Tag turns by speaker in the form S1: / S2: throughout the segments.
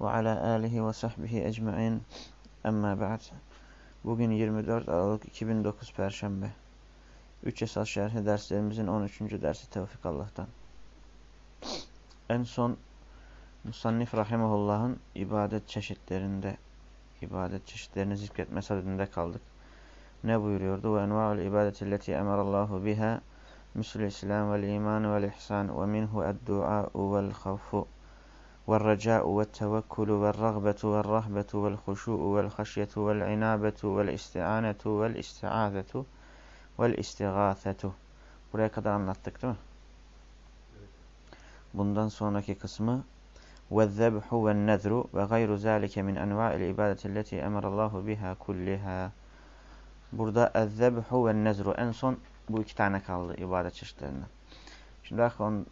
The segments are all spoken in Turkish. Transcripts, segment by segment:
S1: ve ala alihi ve sahbihi ecmain emma. Bugün 24 Aralık 2009 Perşembe. 3 Esas Şerhi derslerimizin 13. dersi Tevfik Allah'tan. En son Musannif Rahimahullah'ın ibadet çeşitlerinde, ibadet çeşitlerini zikretme sadedinde kaldık. Ne buyuruyordu? Ve enva'ul ibadeti leti emarallahu biha misul islam vel iman vel ihsan ve minhu ed-du'a vel khawfu. والرجاء والتوكل والرغبة والرهبة والخشوع والخشية والعنابة والإستعانة والإستعاذة والإستغاثة Buraya kadar anlattık değil mi? Bundan sonraki kısmı وَالذَّبْحُ وَالنَّذْرُ وَغَيْرُ ذَٰلِكَ مِنْ أَنْوَاءِ الْعِبَادَةِ الَّتِي أَمَرَ اللّٰهُ بِهَا كُلِّهَا Burada اَذَّبْحُ وَالنَّذْرُ en son bu iki tane kaldı ibadet çeşitlerinden. Şimdi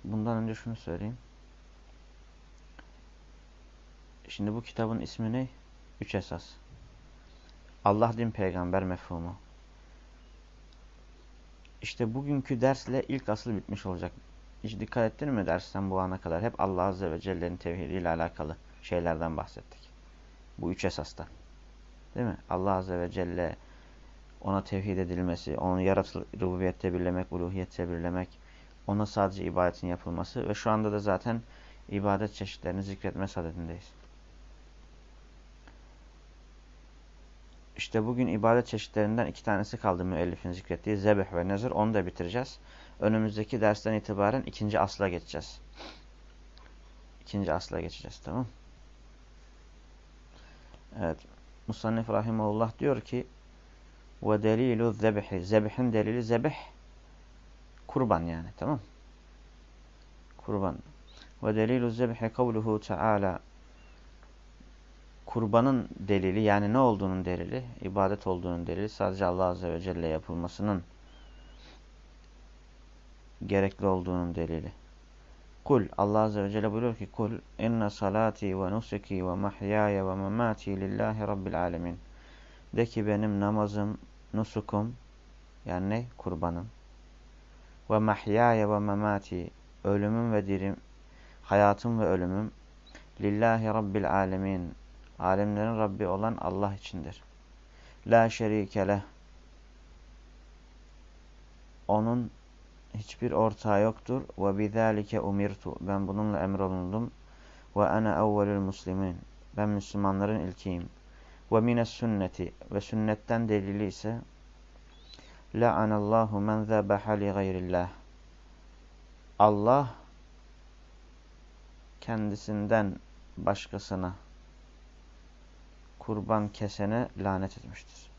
S1: bundan önce şunu söyleyeyim. Şimdi bu kitabın ismi ne? Üç esas. Allah din peygamber mefhumu. İşte bugünkü dersle ilk asıl bitmiş olacak. Hiç dikkat ettin mi dersten bu ana kadar? Hep Allah Azze ve Celle'nin tevhidiyle alakalı şeylerden bahsettik. Bu üç esastan. Değil mi? Allah Azze ve Celle ona tevhid edilmesi, onu yaratıl rububiyette birlemek, uluhiyette birlemek, ona sadece ibadetin yapılması ve şu anda da zaten ibadet çeşitlerini zikretme sadedindeyiz. İşte bugün ibadet çeşitlerinden iki tanesi kaldı müellifin zikrettiği zebih ve nezir. Onu da bitireceğiz. Önümüzdeki dersten itibaren ikinci asla geçeceğiz. İkinci asla geçeceğiz tamam Evet. Musannif Rahimullah diyor ki ve delilu zebihi. Zebihin delili zebih kurban yani tamam Kurban. Ve delilu zebihi kavluhu teala kurbanın delili yani ne olduğunun delili, ibadet olduğunun delili sadece Allah Azze ve Celle yapılmasının gerekli olduğunun delili. Kul Allah Azze ve Celle buyuruyor ki kul inne salati ve nusuki ve mahyaya ve memati lillahi rabbil alemin. De ki benim namazım, nusukum yani ne? Kurbanım. Ve mahyaya ve memati ölümüm ve dirim, hayatım ve ölümüm lillahi rabbil alemin alemlerin Rabbi olan Allah içindir. La şerike leh. Onun hiçbir ortağı yoktur. Ve bizalike umirtu. Ben bununla emrolundum. Ve ana evvelül muslimin. Ben Müslümanların ilkiyim. Ve mines sünneti. Ve sünnetten delili ise La'anallahu men zebaha li gayrillah. Allah kendisinden başkasına kurban kesene lanet etmiştir.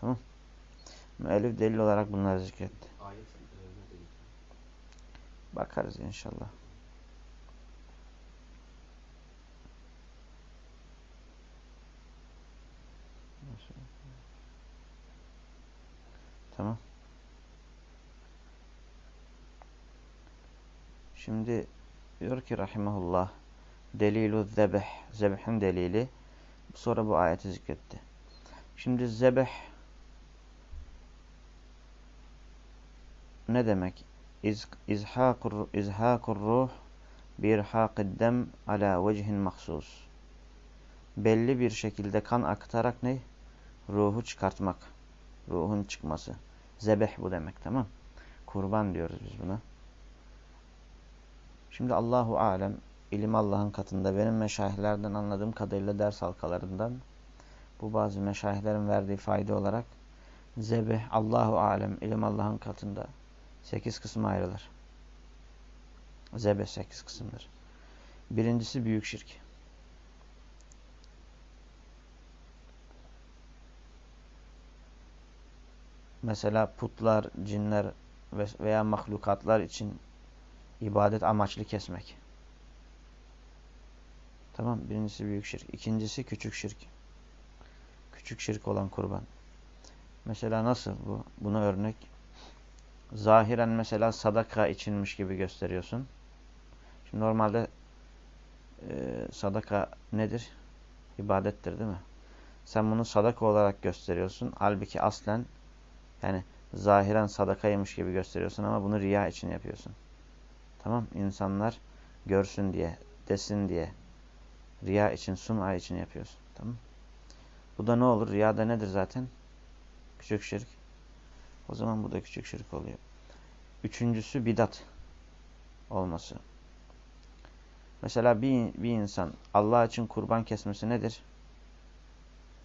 S1: Tamam Müellif delil olarak bunları zikretti. Bakarız inşallah. Tamam. Şimdi diyor ki rahimahullah delilu zebeh zebehin delili Sonra bu ayeti zikretti. Şimdi zebeh ne demek? İz, izhakur, izhakur ruh bir dem ala vecihin mahsus. Belli bir şekilde kan aktararak ne? Ruhu çıkartmak. Ruhun çıkması. Zebeh bu demek tamam Kurban diyoruz biz buna. Şimdi Allahu alem ilim Allah'ın katında. Benim meşayihlerden anladığım kadarıyla ders halkalarından bu bazı meşayihlerin verdiği fayda olarak zebih Allahu alem ilim Allah'ın katında sekiz kısma ayrılır. Zebih sekiz kısımdır. Birincisi büyük şirk. Mesela putlar, cinler veya mahlukatlar için ibadet amaçlı kesmek. Tamam. Birincisi büyük şirk. İkincisi küçük şirk. Küçük şirk olan kurban. Mesela nasıl bu? Buna örnek. Zahiren mesela sadaka içinmiş gibi gösteriyorsun. Şimdi normalde e, sadaka nedir? İbadettir değil mi? Sen bunu sadaka olarak gösteriyorsun. Halbuki aslen yani zahiren sadakaymış gibi gösteriyorsun ama bunu riya için yapıyorsun. Tamam İnsanlar görsün diye, desin diye. Riya için, sum'a için yapıyorsun. Tamam Bu da ne olur? Riya da nedir zaten? Küçük şirk. O zaman bu da küçük şirk oluyor. Üçüncüsü bidat olması. Mesela bir, bir insan Allah için kurban kesmesi nedir?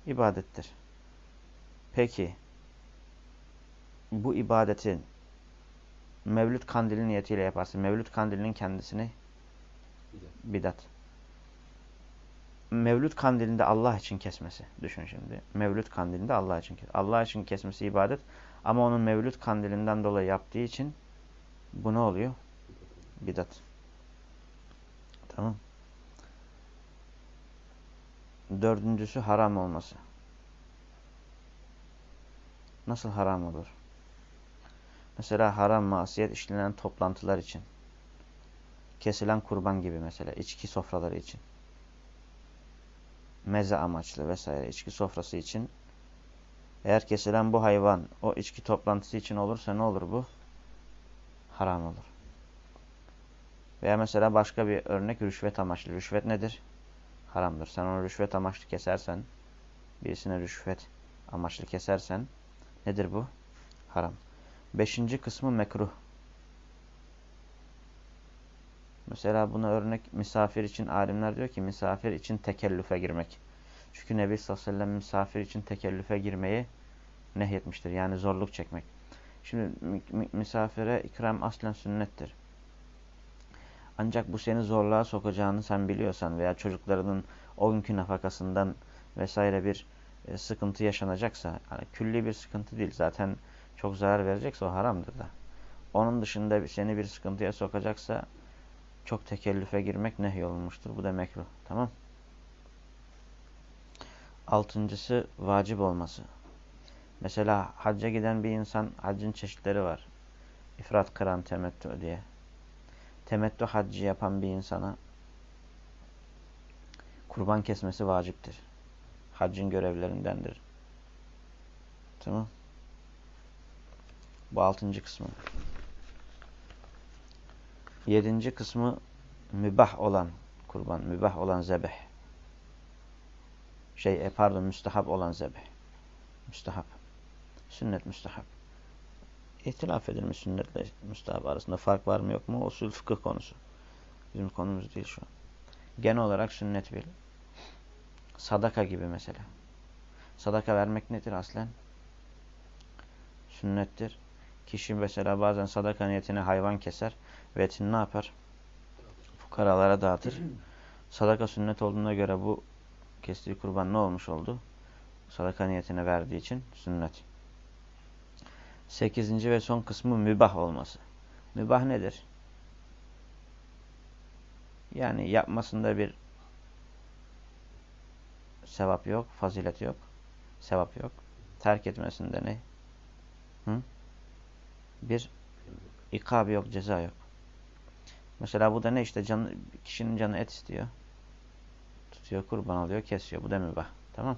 S1: İbadettir. Peki bu ibadetin Mevlüt kandili niyetiyle yaparsın. Mevlüt kandilinin kendisini bidat. Mevlüt kandilinde Allah için kesmesi. Düşün şimdi. Mevlüt kandilinde Allah için kesmesi. Allah için kesmesi ibadet. Ama onun Mevlüt kandilinden dolayı yaptığı için bu ne oluyor? Bidat. Tamam. Dördüncüsü haram olması. Nasıl haram olur? Mesela haram masiyet işlenen toplantılar için. Kesilen kurban gibi mesela. içki sofraları için. Meze amaçlı vesaire. içki sofrası için. Eğer kesilen bu hayvan o içki toplantısı için olursa ne olur bu? Haram olur. Veya mesela başka bir örnek rüşvet amaçlı. Rüşvet nedir? Haramdır. Sen onu rüşvet amaçlı kesersen, birisine rüşvet amaçlı kesersen nedir bu? Haram. Beşinci kısmı mekruh. Mesela buna örnek misafir için alimler diyor ki misafir için tekellüfe girmek. Çünkü Nebi sallallahu aleyhi ve sellem misafir için tekellüfe girmeyi nehyetmiştir. Yani zorluk çekmek. Şimdi misafire ikram aslen sünnettir. Ancak bu seni zorluğa sokacağını sen biliyorsan veya çocuklarının o günkü nafakasından vesaire bir e, sıkıntı yaşanacaksa, yani külli bir sıkıntı değil zaten çok zarar verecekse o haramdır da. Onun dışında seni bir sıkıntıya sokacaksa çok tekellüfe girmek nehyolunmuştur. Bu da mekruh. Tamam. Altıncısı vacip olması. Mesela hacca giden bir insan haccın çeşitleri var. İfrat, kıran, temettü diye. Temettü haccı yapan bir insana kurban kesmesi vaciptir. Haccın görevlerindendir. Tamam. Bu altıncı kısmı. Yedinci kısmı mübah olan kurban, mübah olan zebeh. Şey, e, pardon, müstahap olan zebeh. Müstahap. Sünnet müstahap. İhtilaf edilmiş sünnetle müstahap arasında fark var mı yok mu? Usul fıkıh konusu. Bizim konumuz değil şu an. Genel olarak sünnet bir. Sadaka gibi mesela. Sadaka vermek nedir aslen? Sünnettir. Kişi mesela bazen sadaka niyetine hayvan keser ve etini ne yapar? Fukaralara dağıtır. Sadaka sünnet olduğuna göre bu kestiği kurban ne olmuş oldu? Sadaka niyetine verdiği için sünnet. Sekizinci ve son kısmı mübah olması. Mübah nedir? Yani yapmasında bir sevap yok, fazilet yok, sevap yok. Terk etmesinde ne? Hı? bir ikab yok, ceza yok. Mesela bu da ne işte can, kişinin canı et istiyor. Tutuyor, kurban alıyor, kesiyor. Bu da mübah. Tamam.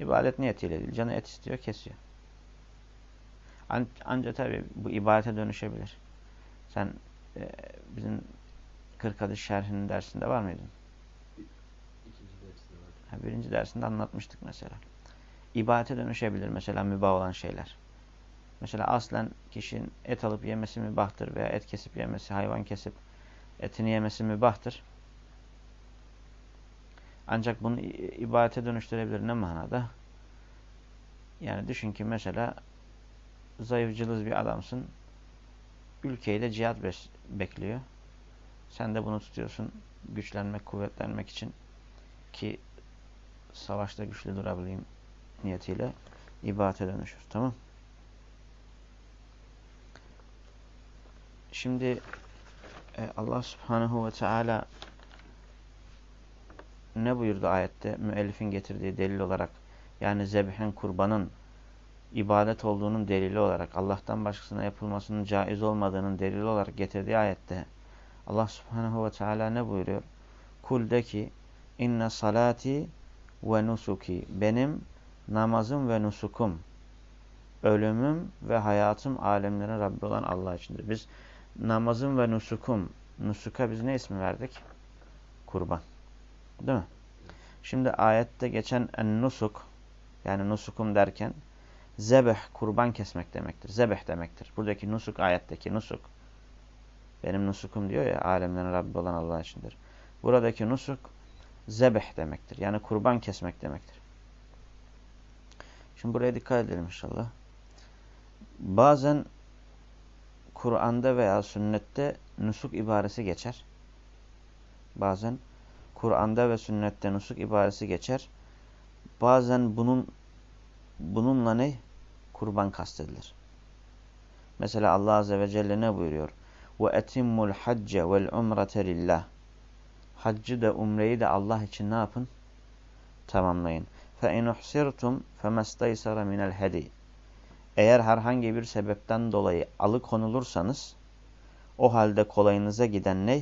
S1: İbadet niyetiyle değil. Canı et istiyor, kesiyor. An ancak tabi bu ibadete dönüşebilir. Sen e, bizim kırk adı şerhinin dersinde var mıydın? Ha, birinci dersinde anlatmıştık mesela. İbadete dönüşebilir mesela mübah olan şeyler. Mesela aslen kişinin et alıp yemesi mübahtır veya et kesip yemesi, hayvan kesip etini yemesi mübahtır. Ancak bunu ibadete dönüştürebilir ne manada? Yani düşün ki mesela zayıf cılız bir adamsın. Ülkeyi de cihat bekliyor. Sen de bunu tutuyorsun güçlenmek, kuvvetlenmek için ki savaşta güçlü durabileyim niyetiyle ibadete dönüşür. Tamam Şimdi Allah subhanahu ve teala ne buyurdu ayette? Müellifin getirdiği delil olarak yani zebihin kurbanın ibadet olduğunun delili olarak Allah'tan başkasına yapılmasının caiz olmadığının delili olarak getirdiği ayette Allah subhanehu ve teala ne buyuruyor? Kul de ki inne salati ve nusuki benim namazım ve nusukum ölümüm ve hayatım alemlerin Rabbi olan Allah içindir. Biz namazım ve nusukum nusuka biz ne ismi verdik? Kurban. Değil mi? Şimdi ayette geçen en nusuk yani nusukum derken zebeh kurban kesmek demektir. Zebeh demektir. Buradaki nusuk ayetteki nusuk benim nusukum diyor ya alemlerin Rabbi olan Allah içindir. Buradaki nusuk zebeh demektir. Yani kurban kesmek demektir. Şimdi buraya dikkat edelim inşallah. Bazen Kur'an'da veya sünnette nusuk ibaresi geçer. Bazen Kur'an'da ve sünnette nusuk ibaresi geçer. Bazen bunun bununla ne? Kurban kastedilir. Mesela Allah Azze ve Celle ne buyuruyor? وَاَتِمُّ الْحَجَّ وَالْعُمْرَةَ لِلّٰهِ Haccı da umreyi de Allah için ne yapın? Tamamlayın. فَاِنْ اُحْسِرْتُمْ فَمَسْتَيْسَرَ مِنَ الْهَدِيِ Eğer herhangi bir sebepten dolayı alıkonulursanız o halde kolayınıza giden ne?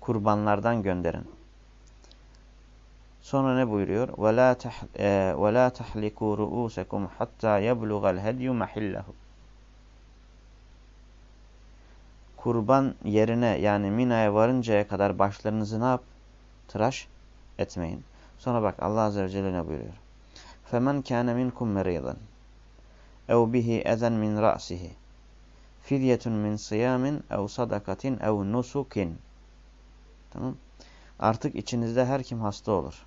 S1: Kurbanlardan gönderin. Sonra ne buyuruyor? وَلَا تَحْلِكُوا رُؤُوسَكُمْ حَتَّى يَبْلُغَ الْهَدْيُ مَحِلَّهُ Kurban yerine yani Mina'ya varıncaya kadar başlarınızı ne yap? Tıraş etmeyin. Sonra bak Allah Azze ve Celle ne buyuruyor? فَمَنْ كَانَ مِنْكُمْ مَرِيضًا ev bihi ezen min ra'sihi. Fidyetun min siyamin ev sadakatin ev nusukin. Tamam. Artık içinizde her kim hasta olur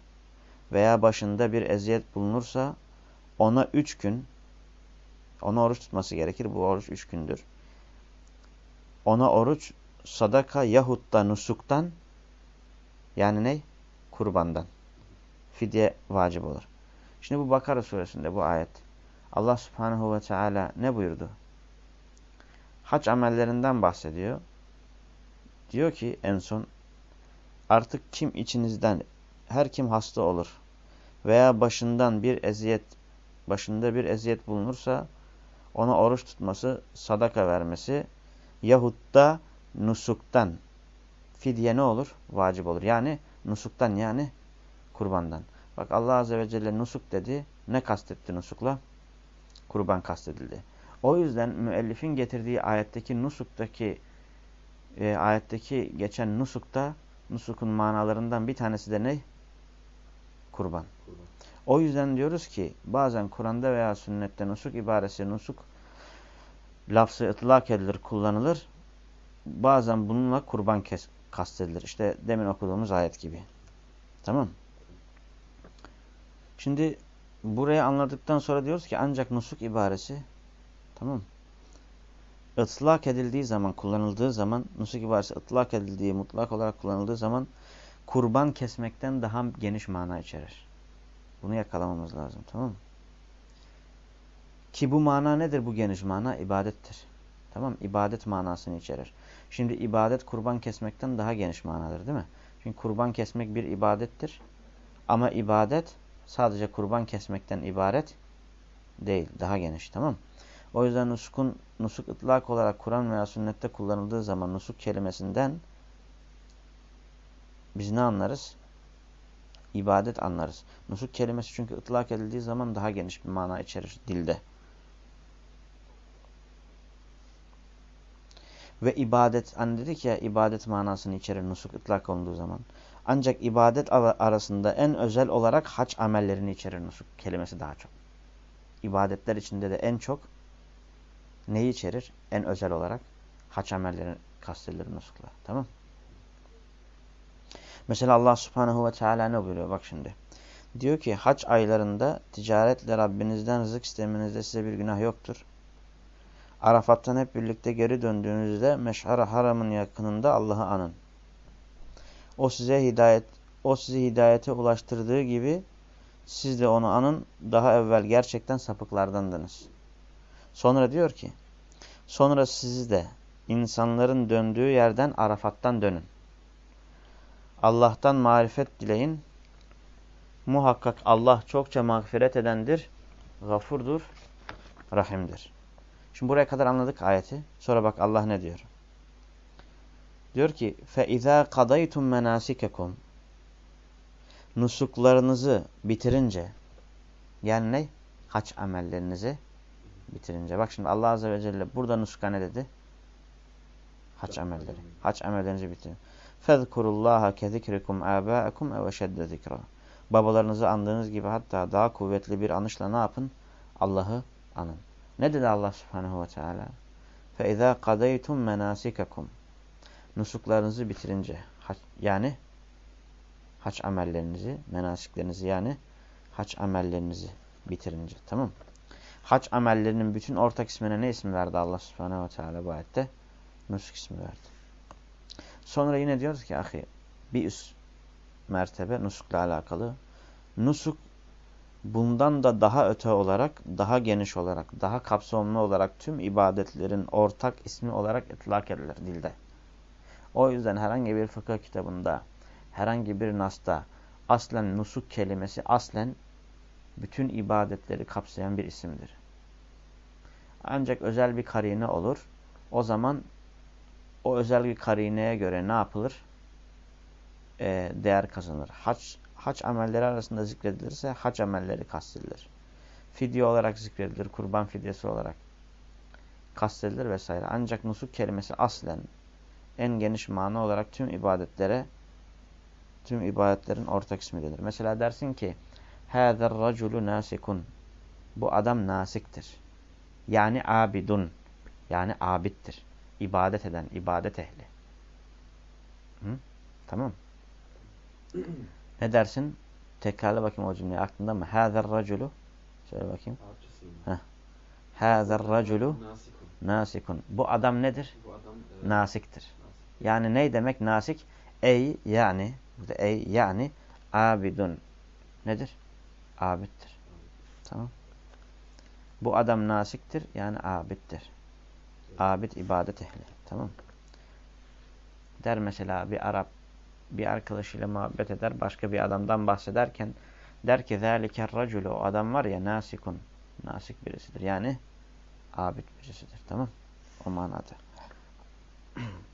S1: veya başında bir eziyet bulunursa ona üç gün, ona oruç tutması gerekir. Bu oruç üç gündür. Ona oruç sadaka yahut da nusuktan yani ne? Kurbandan. Fidye vacip olur. Şimdi bu Bakara suresinde bu ayet. Allah subhanehu ve teala ne buyurdu? Hac amellerinden bahsediyor. Diyor ki en son artık kim içinizden her kim hasta olur veya başından bir eziyet başında bir eziyet bulunursa ona oruç tutması, sadaka vermesi yahut da nusuktan fidye ne olur? Vacip olur. Yani nusuktan yani kurbandan. Bak Allah Azze ve Celle nusuk dedi. Ne kastetti nusukla? Kurban kastedildi. O yüzden müellifin getirdiği ayetteki nusuktaki e, ayetteki geçen nusukta nusukun manalarından bir tanesi de ne? Kurban. O yüzden diyoruz ki bazen Kur'an'da veya sünnette nusuk ibaresi nusuk lafzı ıtlak edilir, kullanılır. Bazen bununla kurban kes, kastedilir. İşte demin okuduğumuz ayet gibi. Tamam Şimdi burayı anladıktan sonra diyoruz ki ancak nusuk ibaresi tamam ıtlak edildiği zaman, kullanıldığı zaman, nusuk ibaresi ıtlak edildiği, mutlak olarak kullanıldığı zaman kurban kesmekten daha geniş mana içerir. Bunu yakalamamız lazım. Tamam? Ki bu mana nedir bu geniş mana? İbadettir. Tamam İbadet manasını içerir. Şimdi ibadet kurban kesmekten daha geniş manadır değil mi? Çünkü kurban kesmek bir ibadettir. Ama ibadet sadece kurban kesmekten ibaret değil. Daha geniş tamam O yüzden nusukun, nusuk ıtlak olarak Kur'an veya sünnette kullanıldığı zaman nusuk kelimesinden biz ne anlarız? İbadet anlarız. Nusuk kelimesi çünkü ıtlak edildiği zaman daha geniş bir mana içerir dilde. Ve ibadet, hani dedik ya ibadet manasını içerir nusuk ıtlak olduğu zaman. Ancak ibadet arasında en özel olarak haç amellerini içerir nusuk kelimesi daha çok. İbadetler içinde de en çok neyi içerir? En özel olarak haç amellerini kastedilir nusukla. Tamam Mesela Allah subhanehu ve teala ne buyuruyor? Bak şimdi. Diyor ki haç aylarında ticaretle Rabbinizden rızık istemenizde size bir günah yoktur. Arafat'tan hep birlikte geri döndüğünüzde meşhar haramın yakınında Allah'ı anın. O size hidayet o sizi hidayete ulaştırdığı gibi siz de onu anın. Daha evvel gerçekten sapıklardandınız. Sonra diyor ki sonra sizi de insanların döndüğü yerden Arafat'tan dönün. Allah'tan marifet dileyin Muhakkak Allah çokça mağfiret edendir, gafurdur, rahimdir. Şimdi buraya kadar anladık ayeti. Sonra bak Allah ne diyor? Diyor ki فَاِذَا قَضَيْتُمْ مَنَاسِكَكُمْ Nusuklarınızı bitirince yani ne? Haç amellerinizi bitirince. Bak şimdi Allah Azze ve Celle burada nuska ne dedi? Haç amelleri. Haç amellerinizi bitirin. فَذْكُرُ اللّٰهَ كَذِكْرِكُمْ آبَاءَكُمْ اَوَشَدَّ ذِكْرًا Babalarınızı andığınız gibi hatta daha kuvvetli bir anışla ne yapın? Allah'ı anın. Ne dedi Allah Subhanahu ve Teala? فَاِذَا قَضَيْتُمْ مَنَاسِكَكُمْ Nusuklarınızı bitirince, yani haç amellerinizi, menasiklerinizi yani haç amellerinizi bitirince. Tamam Haç amellerinin bütün ortak ismine ne isim verdi Allah Subhanahu ve Teala bu ayette? Nusuk ismi verdi. Sonra yine diyoruz ki ahi bir üst mertebe nusukla alakalı. Nusuk bundan da daha öte olarak, daha geniş olarak, daha kapsamlı olarak tüm ibadetlerin ortak ismi olarak itlak edilir dilde. O yüzden herhangi bir fıkıh kitabında, herhangi bir nasta aslen nusuk kelimesi aslen bütün ibadetleri kapsayan bir isimdir. Ancak özel bir karine olur. O zaman o özel bir karineye göre ne yapılır? Ee, değer kazanır. Haç, haç amelleri arasında zikredilirse haç amelleri kastedilir. Fidye olarak zikredilir, kurban fidyesi olarak kastedilir vesaire. Ancak nusuk kelimesi aslen en geniş mana olarak tüm ibadetlere tüm ibadetlerin ortak ismidir. Mesela dersin ki هَذَا الرَّجُلُ nasikun. Bu adam nasiktir. Yani abidun. Yani abittir. İbadet eden, ibadet ehli. Hı? Tamam. ne dersin? Tekrarla bakayım o cümleyi aklında mı? هَذَا الرَّجُلُ Söyle bakayım. هَذَا الرَّجُلُ nasikun. Bu adam nedir? Bu adam, evet. Nasiktir. Nasik. Yani ne demek nasik? Ey yani, burada ey yani abidun. Nedir? Abittir. Tamam. Bu adam nasiktir yani abittir. Abid ibadet ehli. Tamam Der mesela bir Arap bir arkadaşıyla muhabbet eder. Başka bir adamdan bahsederken der ki ذَٰلِكَ raculu O adam var ya nasikun. Nasik birisidir. Yani abid birisidir. Tamam O manada.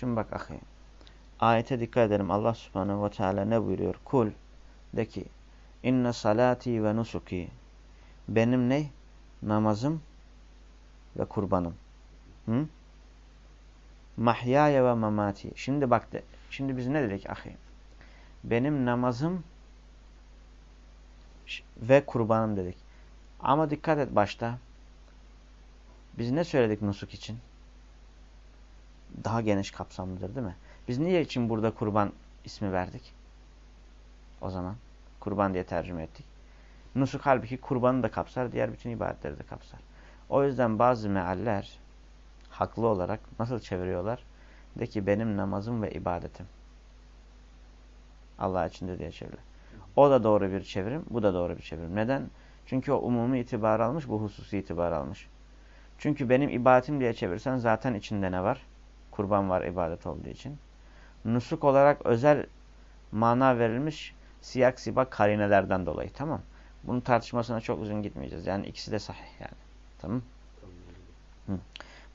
S1: Şimdi bak ahi. Ayete dikkat edelim. Allah subhanehu ve teala ne buyuruyor? Kul de ki inne salati ve nusuki benim ne? Namazım ve kurbanım. Hı? Mahyaya ve mamati. Şimdi bak de. Şimdi biz ne dedik ahi? Benim namazım ve kurbanım dedik. Ama dikkat et başta. Biz ne söyledik nusuk için? Daha geniş kapsamlıdır değil mi? Biz niye için burada kurban ismi verdik? O zaman kurban diye tercüme ettik. Nusuk halbuki kurbanı da kapsar, diğer bütün ibadetleri de kapsar. O yüzden bazı mealler haklı olarak nasıl çeviriyorlar? De ki benim namazım ve ibadetim. Allah içindir diye çeviriyor. O da doğru bir çevirim, bu da doğru bir çevirim. Neden? Çünkü o umumi itibar almış, bu hususi itibar almış. Çünkü benim ibadetim diye çevirsen zaten içinde ne var? Kurban var ibadet olduğu için. Nusuk olarak özel mana verilmiş siyak sibak karinelerden dolayı. Tamam Bunun tartışmasına çok uzun gitmeyeceğiz. Yani ikisi de sahih yani. Tamam Hı.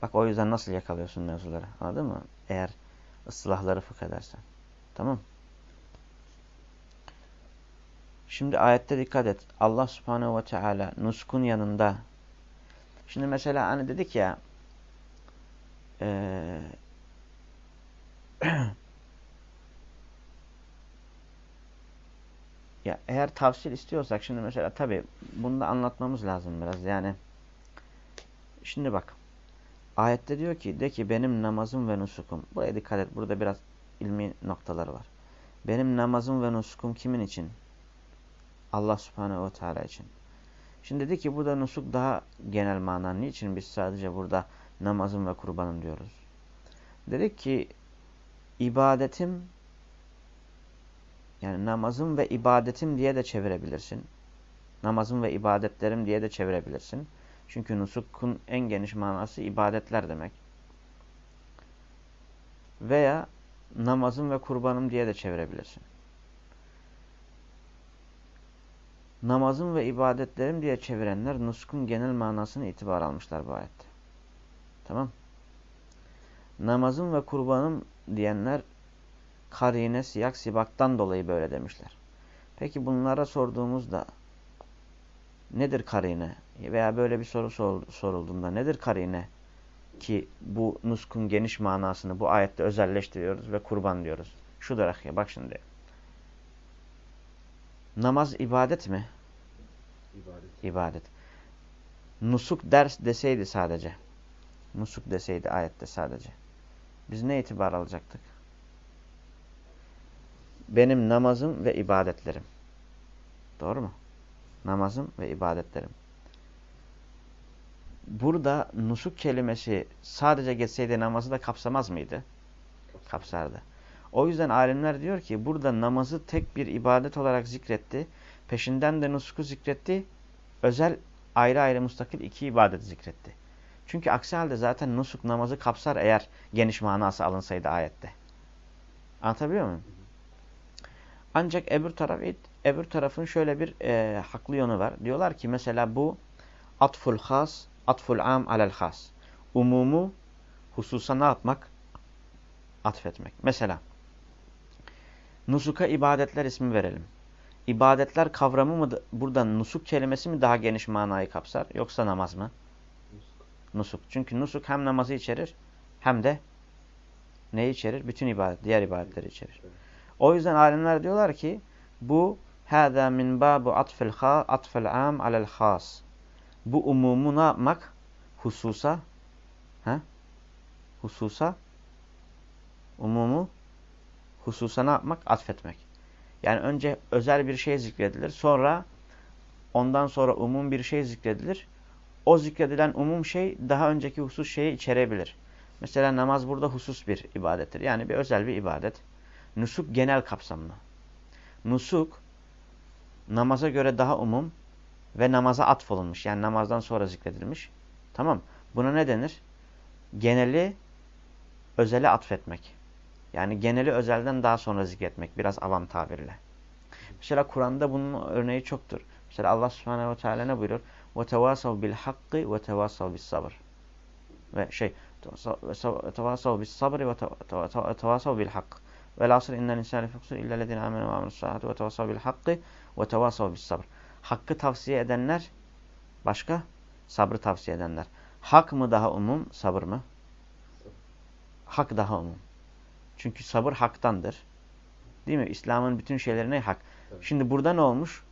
S1: Bak o yüzden nasıl yakalıyorsun mevzuları. Anladın mı? Eğer ıslahları fıkh edersen. Tamam Şimdi ayette dikkat et. Allah subhanehu ve teala nuskun yanında. Şimdi mesela hani dedik ya ee, Ya eğer tavsil istiyorsak şimdi mesela tabi bunu da anlatmamız lazım biraz. Yani şimdi bak ayette diyor ki de ki benim namazım ve nusukum. Buraya dikkat et. Burada biraz ilmi noktalar var. Benim namazım ve nusukum kimin için? Allah subhanehu ve teala için. Şimdi dedi ki burada nusuk daha genel mana. Niçin biz sadece burada namazım ve kurbanım diyoruz? Dedik ki ibadetim yani namazım ve ibadetim diye de çevirebilirsin. Namazım ve ibadetlerim diye de çevirebilirsin. Çünkü nusukun en geniş manası ibadetler demek. Veya namazım ve kurbanım diye de çevirebilirsin. namazım ve ibadetlerim diye çevirenler nuskun genel manasını itibar almışlar bu ayette. Tamam. Namazım ve kurbanım diyenler karine, siyak, sibaktan dolayı böyle demişler. Peki bunlara sorduğumuzda nedir karine? Veya böyle bir soru sorulduğunda nedir karine? Ki bu nuskun geniş manasını bu ayette özelleştiriyoruz ve kurban diyoruz. Şudur ahiye bak şimdi. Namaz ibadet mi?
S2: İbadet.
S1: İbadet. Nusuk ders deseydi sadece. Nusuk deseydi ayette sadece. Biz ne itibar alacaktık? Benim namazım ve ibadetlerim. Doğru mu? Namazım ve ibadetlerim. Burada nusuk kelimesi sadece geçseydi namazı da kapsamaz mıydı? Kapsardı. O yüzden alimler diyor ki burada namazı tek bir ibadet olarak zikretti. Peşinden de nusuku zikretti. Özel ayrı ayrı mustakil iki ibadet zikretti. Çünkü aksi halde zaten nusuk namazı kapsar eğer geniş manası alınsaydı ayette. Anlatabiliyor muyum? Ancak öbür, taraf, öbür tarafın şöyle bir e, haklı yönü var. Diyorlar ki mesela bu atful has, atful am alel has. Umumu hususa ne yapmak? Atfetmek. Mesela nusuka ibadetler ismi verelim. İbadetler kavramı mı burada nusuk kelimesi mi daha geniş manayı kapsar yoksa namaz mı?
S2: Nusuk.
S1: Çünkü nusuk hem namazı içerir hem de neyi içerir? Bütün ibadet, diğer ibadetleri içerir. O yüzden alimler diyorlar ki bu hâzâ min bâbu atfel atfel âm alel hâs. Bu umumu ne yapmak? Hususa he? Hususa umumu hususa ne yapmak? Atfetmek. Yani önce özel bir şey zikredilir. Sonra ondan sonra umum bir şey zikredilir. O zikredilen umum şey daha önceki husus şeyi içerebilir. Mesela namaz burada husus bir ibadettir. Yani bir özel bir ibadet. Nusuk genel kapsamlı. Nusuk namaza göre daha umum ve namaza atfolunmuş. Yani namazdan sonra zikredilmiş. Tamam. Buna ne denir? Geneli özele atfetmek. Yani geneli özelden daha sonra zikretmek. Biraz avam tabirle. Mesela Kur'an'da bunun örneği çoktur. Mesela Allah subhanehu ve teala ne buyuruyor? Ve tevasav bil hakkı ve tevasav bis sabr. Ve şey tevasav bis sabri ve tevasav bil hakkı. Vel asr innel insane fuksur illellezine amene ve amelus saati ve tevasav bil hakkı ve tevasav bis sabr. Hakkı tavsiye edenler başka sabrı tavsiye edenler. Hak mı daha umum, sabır mı? Hak daha umum. Çünkü sabır haktandır. Değil mi? İslam'ın bütün şeylerine hak.
S2: Evet.
S1: Şimdi burada ne olmuş?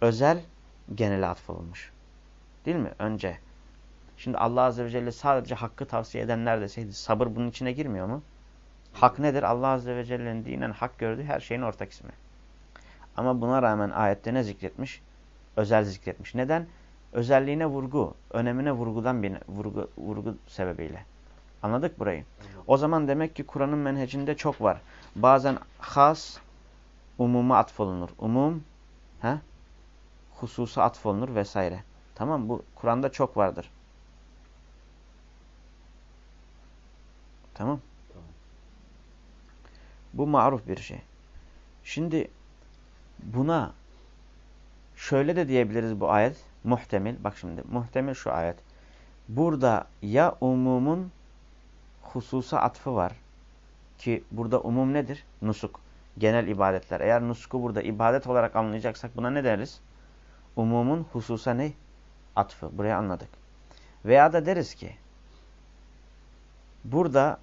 S1: Özel genel atfı olmuş. Değil mi? Önce. Şimdi Allah Azze ve Celle sadece hakkı tavsiye edenler deseydi sabır bunun içine girmiyor mu? Hak nedir? Allah Azze ve Celle'nin dinen hak gördüğü her şeyin ortak ismi. Ama buna rağmen ayette ne zikretmiş? Özel zikretmiş. Neden? Özelliğine vurgu, önemine vurgudan bir vurgu, vurgu sebebiyle. Anladık burayı. O zaman demek ki Kur'an'ın menhecinde çok var. Bazen has umuma atfolunur. Umum he? hususa atfolunur vesaire. Tamam bu Kur'an'da çok vardır. Tamam. Bu maruf bir şey. Şimdi buna şöyle de diyebiliriz bu ayet. Muhtemel. Bak şimdi muhtemel şu ayet. Burada ya umumun hususa atfı var. Ki burada umum nedir? Nusuk. Genel ibadetler. Eğer nusuku burada ibadet olarak anlayacaksak buna ne deriz? Umumun hususa ne? Atfı. Buraya anladık. Veya da deriz ki burada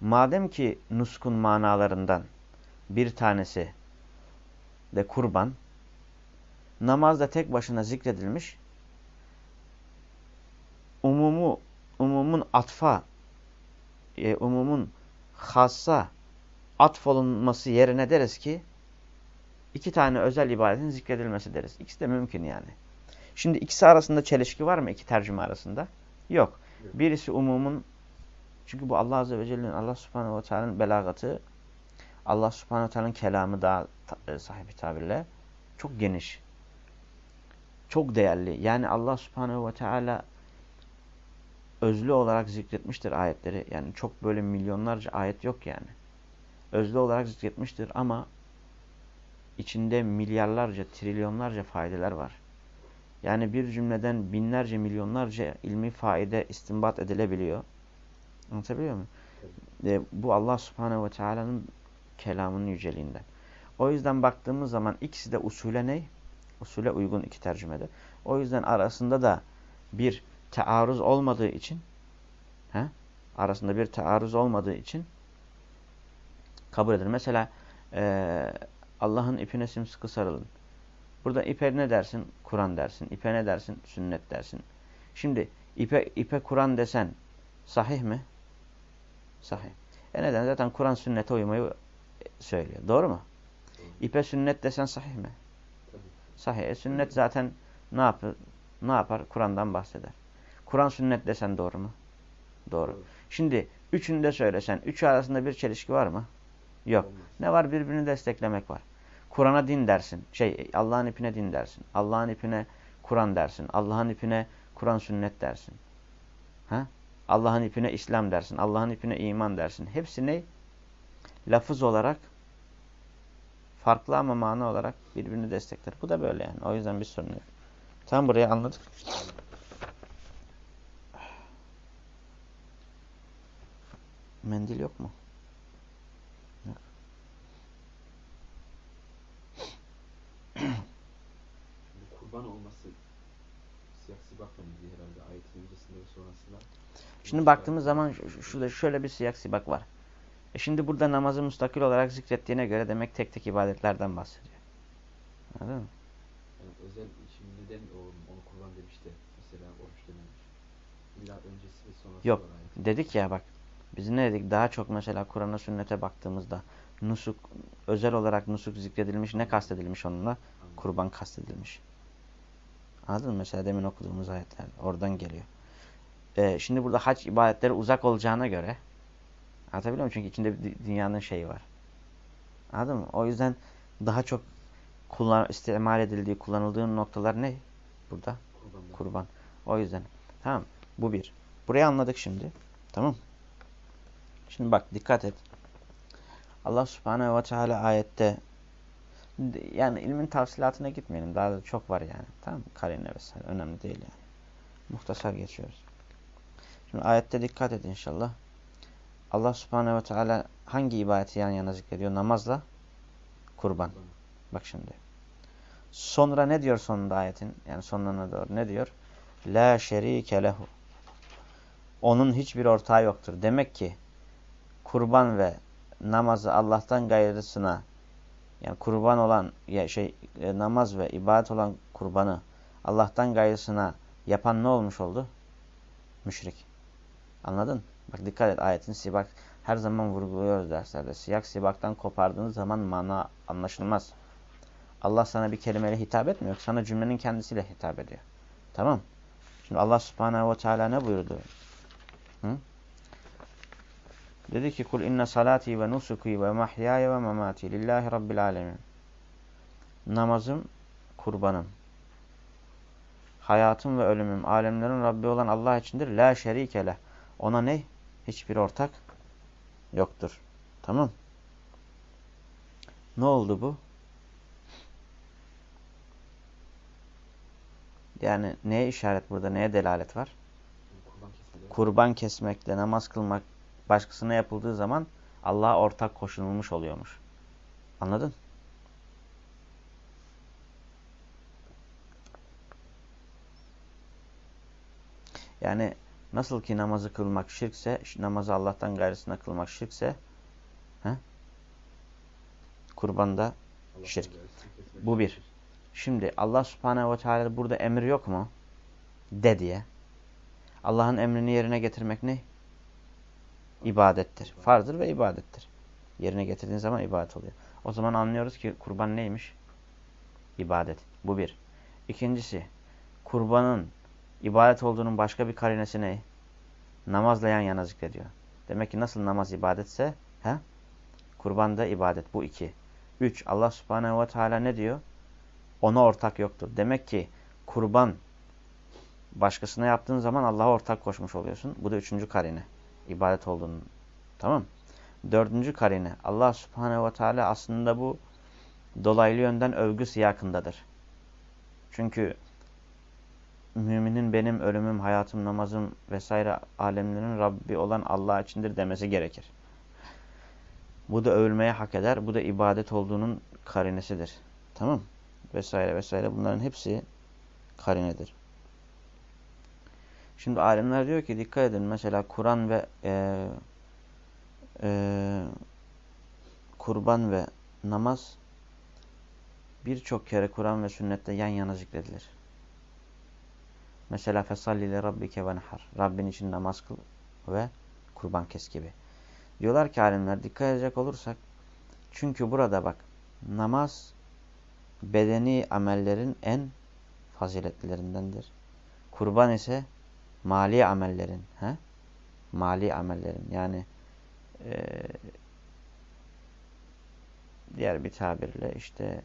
S1: madem ki nuskun manalarından bir tanesi de kurban namazda tek başına zikredilmiş umumu umumun atfa e, umumun hassa atfolunması yerine deriz ki iki tane özel ibadetin zikredilmesi deriz. İkisi de mümkün yani. Şimdi ikisi arasında çelişki var mı iki tercüme arasında? Yok. Birisi umumun çünkü bu Allah Azze ve Celle'nin Allah Subhanahu ve Teala'nın belagatı Allah Subhanahu ve Teala'nın kelamı daha e, sahibi tabirle çok geniş. Çok değerli. Yani Allah Subhanahu ve Teala özlü olarak zikretmiştir ayetleri. Yani çok böyle milyonlarca ayet yok yani. Özlü olarak zikretmiştir ama içinde milyarlarca, trilyonlarca faydeler var. Yani bir cümleden binlerce, milyonlarca ilmi faide istinbat edilebiliyor. Anlatabiliyor muyum? E, bu Allah subhanehu ve teala'nın kelamının yüceliğinden. O yüzden baktığımız zaman ikisi de usule ne? Usule uygun iki tercümede. O yüzden arasında da bir taarruz olmadığı için he? arasında bir taarruz olmadığı için kabul edilir. Mesela e, Allah'ın ipine sımsıkı sarılın. Burada ipe ne dersin? Kur'an dersin. İpe ne dersin? Sünnet dersin. Şimdi ipe, ipe Kur'an desen sahih mi? Sahih. E neden? Zaten Kur'an sünnete uymayı söylüyor. Doğru mu? İpe sünnet desen sahih mi? Sahih. E sünnet zaten ne yapar? Ne yapar? Kur'an'dan bahseder. Kur'an sünnet desen doğru mu? Doğru. Şimdi üçünü de söylesen, üçü arasında bir çelişki var mı? Yok. Ne var? Birbirini desteklemek var. Kur'an'a din dersin. Şey Allah'ın ipine din dersin. Allah'ın ipine Kur'an dersin. Allah'ın ipine Kur'an sünnet dersin. Ha? Allah'ın ipine İslam dersin. Allah'ın ipine iman dersin. Hepsi ne? Lafız olarak farklı ama mana olarak birbirini destekler. Bu da böyle yani. O yüzden bir sorun yok. Tam burayı anladık. Mendil yok mu?
S2: Kurban olması siyaksi bakmamız herhalde ayetin öncesinde ve sonrasında.
S1: Şimdi baktığımız zaman şurada şöyle bir siyak sibak var. E şimdi burada namazı müstakil olarak zikrettiğine göre demek tek tek ibadetlerden bahsediyor. Anladın mı?
S2: Yani özel şimdi neden onu kurban demişti mesela oruç dememiş. İlla öncesi ve sonrası
S1: Yok. Dedik ya bak. Biz ne dedik? Daha çok mesela Kur'an'a sünnete baktığımızda nusuk özel olarak nusuk zikredilmiş. Ne kastedilmiş onunla? Anladım. Kurban kastedilmiş. Anladın mı? Mesela demin okuduğumuz ayetler oradan geliyor. Ee, şimdi burada hac ibadetleri uzak olacağına göre anlatabiliyor muyum? Çünkü içinde bir dünyanın şeyi var. Anladın mı? O yüzden daha çok kullan istimal edildiği, kullanıldığı noktalar ne? Burada. Kurban. Kurban. O yüzden. Tamam. Bu bir. Burayı anladık şimdi. Tamam. Şimdi bak dikkat et. Allah subhanehu ve teala ayette yani ilmin tavsilatına gitmeyelim. Daha da çok var yani. Tamam Karine vesaire. Önemli değil yani. Muhtasar geçiyoruz. Şimdi ayette dikkat edin inşallah. Allah subhanehu ve teala hangi ibadeti yan yana zikrediyor? Namazla kurban. Bak şimdi. Sonra ne diyor sonunda ayetin? Yani sonuna doğru ne diyor? La şerike lehu. Onun hiçbir ortağı yoktur. Demek ki kurban ve namazı Allah'tan gayrısına yani kurban olan ya şey e, namaz ve ibadet olan kurbanı Allah'tan gayrısına yapan ne olmuş oldu? Müşrik. Anladın? Bak dikkat et ayetin sibak her zaman vurguluyoruz derslerde. Siyak sibaktan kopardığınız zaman mana anlaşılmaz. Allah sana bir kelimeyle hitap etmiyor. Sana cümlenin kendisiyle hitap ediyor. Tamam. Şimdi Allah subhanehu ve teala ne buyurdu? Dedi ki kul inne salati ve nusuki ve mahyaya ve mamati lillahi rabbil alemin. Namazım, kurbanım. Hayatım ve ölümüm alemlerin Rabbi olan Allah içindir. La şerike leh. Ona ne? Hiçbir ortak yoktur. Tamam. Ne oldu bu? Yani neye işaret burada? Neye delalet var? Kurban, Kurban kesmekle namaz kılmak başkasına yapıldığı zaman Allah'a ortak koşulmuş oluyormuş. Anladın? Yani nasıl ki namazı kılmak şirkse, namazı Allah'tan gayrısına kılmak şirkse, he? kurbanda şirk. Bu bir. Şimdi Allah subhanehu ve teala burada emir yok mu? De diye. Allah'ın emrini yerine getirmek ne? İbadettir. Farzdır ve ibadettir. Yerine getirdiğin zaman ibadet oluyor. O zaman anlıyoruz ki kurban neymiş? İbadet. Bu bir. İkincisi, kurbanın ibadet olduğunun başka bir karinesi ne? Namazla yan yana zikrediyor. Demek ki nasıl namaz ibadetse, he? kurban da ibadet. Bu iki. Üç, Allah subhanehu ve teala ne diyor? Ona ortak yoktur. Demek ki kurban başkasına yaptığın zaman Allah'a ortak koşmuş oluyorsun. Bu da üçüncü karine ibadet olduğunu. Tamam Dördüncü karine. Allah subhanehu ve teala aslında bu dolaylı yönden övgü siyakındadır. Çünkü müminin benim ölümüm, hayatım, namazım vesaire alemlerin Rabbi olan Allah içindir demesi gerekir. Bu da övülmeye hak eder. Bu da ibadet olduğunun karinesidir. Tamam Vesaire vesaire bunların hepsi karinedir. Şimdi alimler diyor ki dikkat edin mesela Kur'an ve e, e, kurban ve namaz birçok kere Kur'an ve sünnette yan yana zikredilir. Mesela fesallile rabbike ve nehar. Rabbin için namaz kıl ve kurban kes gibi. Diyorlar ki alimler dikkat edecek olursak çünkü burada bak namaz bedeni amellerin en faziletlerindendir. Kurban ise mali amellerin, he? mali amellerin yani e, diğer bir tabirle işte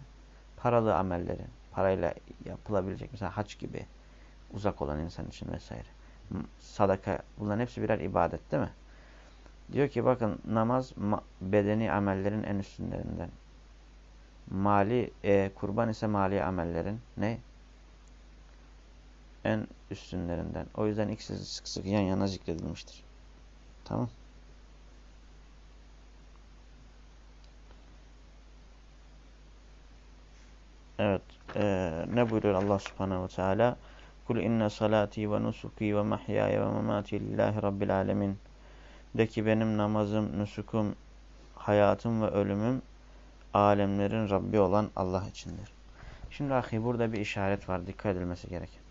S1: paralı amellerin, parayla yapılabilecek mesela haç gibi uzak olan insan için vesaire. Sadaka bunların hepsi birer ibadet değil mi? Diyor ki bakın namaz bedeni amellerin en üstünlerinden. Mali e, kurban ise mali amellerin ne? En üstünlerinden. O yüzden ikisi sık sık yan yana zikredilmiştir. Tamam. Evet. E, ne buyuruyor Allah subhanehu ve teala? Kul inne salati ve nusuki ve mahyaya ve mamati lillahi rabbil alemin. De ki benim namazım, nusukum, hayatım ve ölümüm alemlerin Rabbi olan Allah içindir. Şimdi ahi burada bir işaret var. Dikkat edilmesi gereken.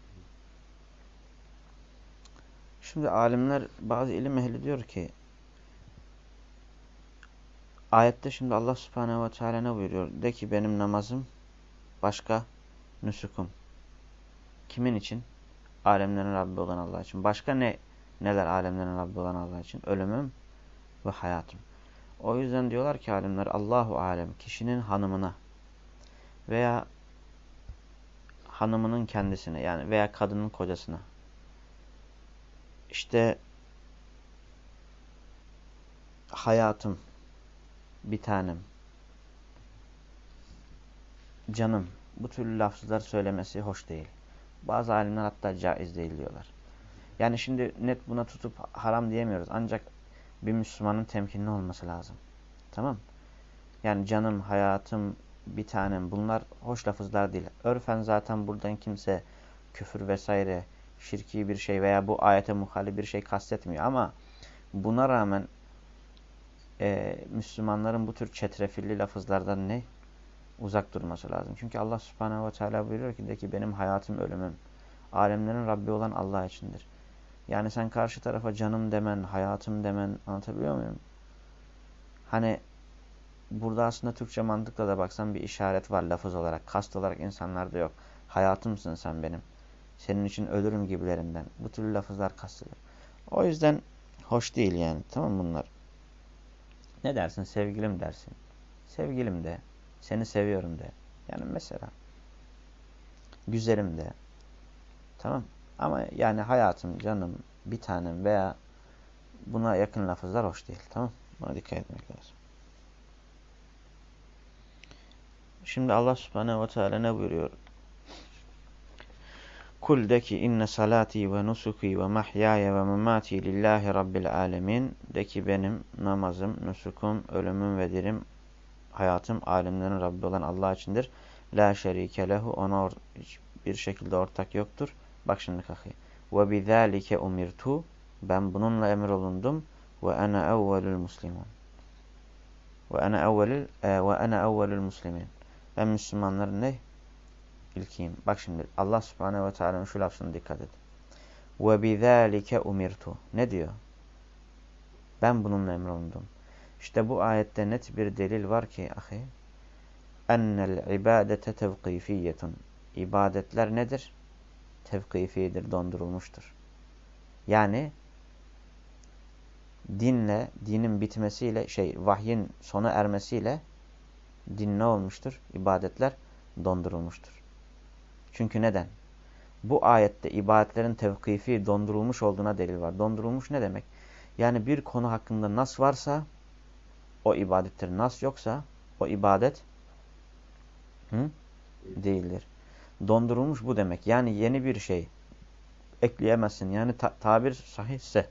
S1: Şimdi alimler bazı ilim ehli diyor ki ayette şimdi Allah subhanehu ve teala ne buyuruyor? De ki benim namazım başka nusukum. Kimin için? Alemlerin Rabbi olan Allah için. Başka ne neler alemlerin Rabbi olan Allah için? Ölümüm ve hayatım. O yüzden diyorlar ki alimler Allahu alem kişinin hanımına veya hanımının kendisine yani veya kadının kocasına işte hayatım bir tanem canım bu türlü lafızlar söylemesi hoş değil. Bazı alimler hatta caiz değil diyorlar. Yani şimdi net buna tutup haram diyemiyoruz. Ancak bir Müslümanın temkinli olması lazım. Tamam Yani canım, hayatım, bir tanem bunlar hoş lafızlar değil. Örfen zaten buradan kimse küfür vesaire şirki bir şey veya bu ayete muhalif bir şey kastetmiyor. Ama buna rağmen e, Müslümanların bu tür çetrefilli lafızlardan ne? Uzak durması lazım. Çünkü Allah subhanehu ve teala buyuruyor ki de ki benim hayatım ölümüm. Alemlerin Rabbi olan Allah içindir. Yani sen karşı tarafa canım demen, hayatım demen anlatabiliyor muyum? Hani burada aslında Türkçe mantıkla da baksan bir işaret var lafız olarak. Kast olarak insanlarda yok. Hayatımsın sen benim. Senin için ölürüm gibilerinden. Bu türlü lafızlar kastedilir. O yüzden hoş değil yani. Tamam bunlar. Ne dersin? Sevgilim dersin. Sevgilim de. Seni seviyorum de. Yani mesela. Güzelim de. Tamam. Ama yani hayatım, canım, bir tanem veya buna yakın lafızlar hoş değil. Tamam. Buna dikkat etmek lazım. Şimdi Allah subhanehu ve teala ne buyuruyor? Kul de ki inne salati ve nusuki ve mahyaya ve memati lillahi rabbil alemin. De ki benim namazım, nusukum, ölümüm ve dirim, hayatım alemlerin Rabbi olan Allah içindir. La şerike lehu ona hiçbir şekilde ortak yoktur. Bak şimdi kakı. Ve bizalike umirtu ben bununla emir olundum ve ana evvelül muslimun. Ve ana evvelül e, ve ana evvelül muslimin. Ben Müslümanların ne? İlkiyim. Bak şimdi Allah Subhanahu ve Teala'nın şu lafzına dikkat. Ve bizalike umirtu. Ne diyor? Ben bununla emrolundum. İşte bu ayette net bir delil var ki ahi ennel ibadete tevkifiyetun. İbadetler nedir? Tevkifidir, dondurulmuştur. Yani dinle, dinin bitmesiyle, şey vahyin sona ermesiyle din ne olmuştur? İbadetler dondurulmuştur. Çünkü neden? Bu ayette ibadetlerin tevkifi dondurulmuş olduğuna delil var. Dondurulmuş ne demek? Yani bir konu hakkında nas varsa o ibadettir. Nas yoksa o ibadet Hı? Değildir. Dondurulmuş bu demek. Yani yeni bir şey ekleyemezsin. Yani ta tabir sahihse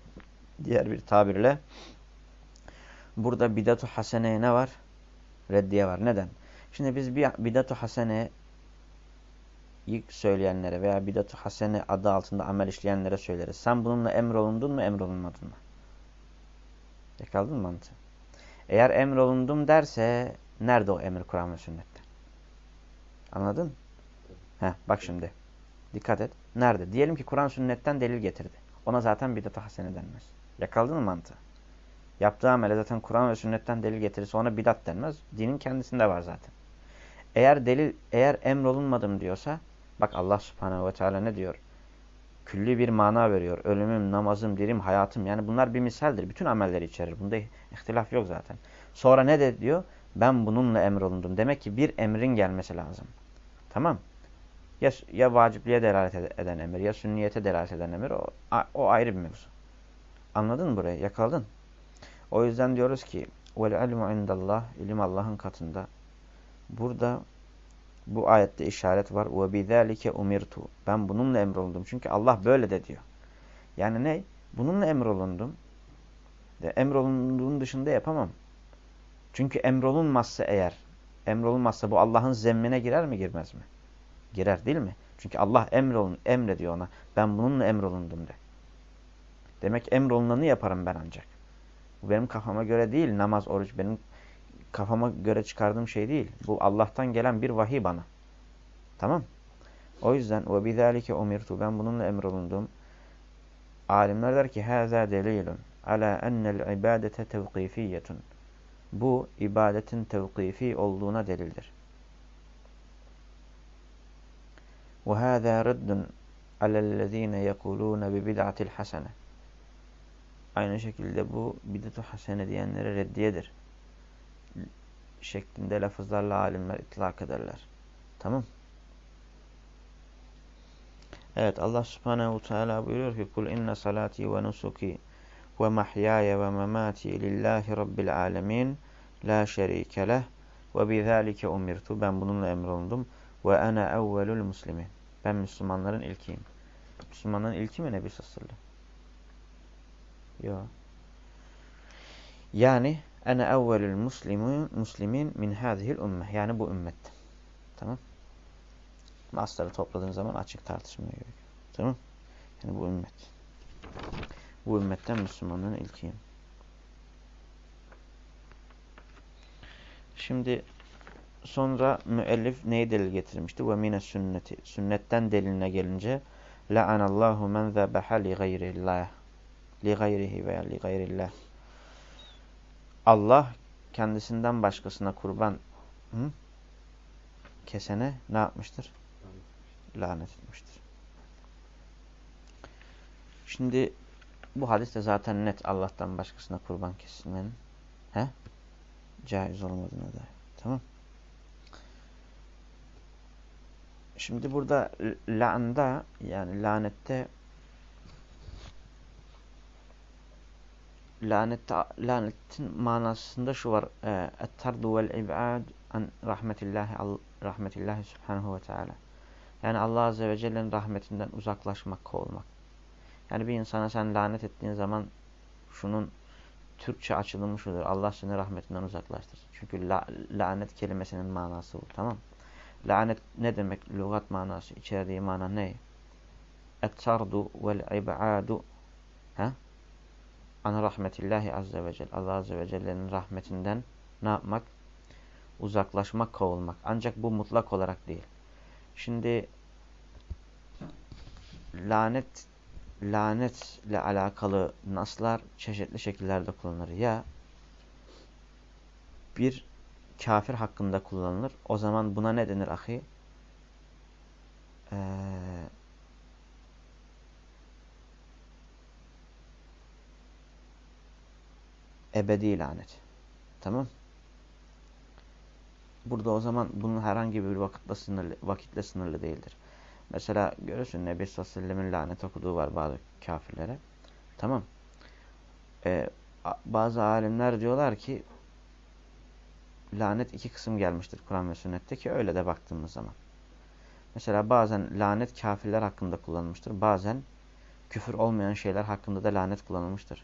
S1: diğer bir tabirle burada bidatu haseneye ne var? Reddiye var. Neden? Şimdi biz bir bidatu haseneye ilk söyleyenlere veya bidatu hasene adı altında amel işleyenlere söyleriz. Sen bununla emrolundun mu emrolunmadın mı? Yakaladın mı mantığı? Eğer emrolundum derse nerede o emir Kur'an ve sünnette? Anladın? Heh, bak şimdi. Dikkat et. Nerede? Diyelim ki Kur'an sünnetten delil getirdi. Ona zaten bidat-ı hasene denmez. Yakaladın mı mantığı? Yaptığı amele zaten Kur'an ve sünnetten delil getirirse ona bidat denmez. Dinin kendisinde var zaten. Eğer delil, eğer emrolunmadım diyorsa, Bak Allah subhanehu ve teala ne diyor? Külli bir mana veriyor. Ölümüm, namazım, dirim, hayatım. Yani bunlar bir misaldir. Bütün amelleri içerir. Bunda ihtilaf yok zaten. Sonra ne de diyor? Ben bununla emrolundum. Demek ki bir emrin gelmesi lazım. Tamam. Ya, ya vacipliğe delalet eden emir ya sünniyete delalet eden emir. O, o ayrı bir mevzu. Anladın mı burayı? Yakaladın. O yüzden diyoruz ki vel ilmu indallah ilim Allah'ın katında. Burada bu ayette işaret var. وَبِذَٰلِكَ umirtu. Ben bununla emrolundum. Çünkü Allah böyle de diyor. Yani ne? Bununla emrolundum. De emrolunduğun dışında yapamam. Çünkü emrolunmazsa eğer, emrolunmazsa bu Allah'ın zemmine girer mi girmez mi? Girer değil mi? Çünkü Allah emrolun, emrediyor ona. Ben bununla emrolundum de. Demek emrolunanı yaparım ben ancak. Bu benim kafama göre değil. Namaz, oruç benim kafama göre çıkardığım şey değil. Bu Allah'tan gelen bir vahiy bana. Tamam. O yüzden ve bizalike umirtu ben bununla emrolundum. Alimler der ki haza delilun ala enel ibadete tevkifiyetun. Bu ibadetin tevkifi olduğuna delildir. Ve hâzâ reddun alellezîne yekulûne bi bid'atil hasene. Aynı şekilde bu bid'atu hasene diyenlere reddiyedir. Şeklinde lafızlarla alimler itlak ederler. Tamam. Evet Allah subhanehu teala buyuruyor ki kul inne salati ve nusuki ve mahyaya ve memati lillahi rabbil alemin la şerike leh ve bizalike umirtu ben bununla emrolundum ve ana evvelul muslimin ben Müslümanların ilkiyim. Müslümanların ilki mi Nebi sallallahu Yok. Yani ene evvelül muslimin, muslimin min hadihil ümmeh. Yani bu ümmet. Tamam. Masları topladığın zaman açık tartışmaya gerek. Tamam. Yani bu ümmet. Bu ümmetten Müslümanların ilkiyim. Şimdi sonra müellif neyi delil getirmişti? Ve mine sünneti. Sünnetten deliline gelince la'anallahu men zebeha li gayrillah li gayrihi veya li gayrillah. Allah kendisinden başkasına kurban hı? kesene ne yapmıştır? Lanet etmiştir. Şimdi bu hadis de zaten net Allah'tan başkasına kurban kesilmenin he? caiz olmadığına dair. Tamam. Şimdi burada la'anda yani lanette lanette, lanetin manasında şu var. Et-tardu vel ibad an rahmetillahi rahmetillahi subhanahu ve teala. Yani Allah azze ve celle'nin rahmetinden uzaklaşmak, kovulmak. Yani bir insana sen lanet ettiğin zaman şunun Türkçe açılımı şudur. Allah seni rahmetinden uzaklaştır. Çünkü la, lanet kelimesinin manası bu. Tamam Lanet ne demek? Lugat manası. içerdiği mana ne? Et-tardu vel ibadu. Ha? An rahmetillahi azze ve celle. Allah azze ve celle'nin rahmetinden ne yapmak? Uzaklaşmak, kovulmak. Ancak bu mutlak olarak değil. Şimdi lanet lanetle alakalı naslar çeşitli şekillerde kullanılır. Ya bir kafir hakkında kullanılır. O zaman buna ne denir ahi? Ee, ebedi lanet. Tamam. Burada o zaman bunun herhangi bir vakitle sınırlı, vakitle sınırlı değildir. Mesela görürsün Nebi sallallahu aleyhi lanet okuduğu var bazı kafirlere. Tamam. Ee, bazı alimler diyorlar ki lanet iki kısım gelmiştir Kur'an ve sünnette ki öyle de baktığımız zaman. Mesela bazen lanet kafirler hakkında kullanılmıştır. Bazen küfür olmayan şeyler hakkında da lanet kullanılmıştır.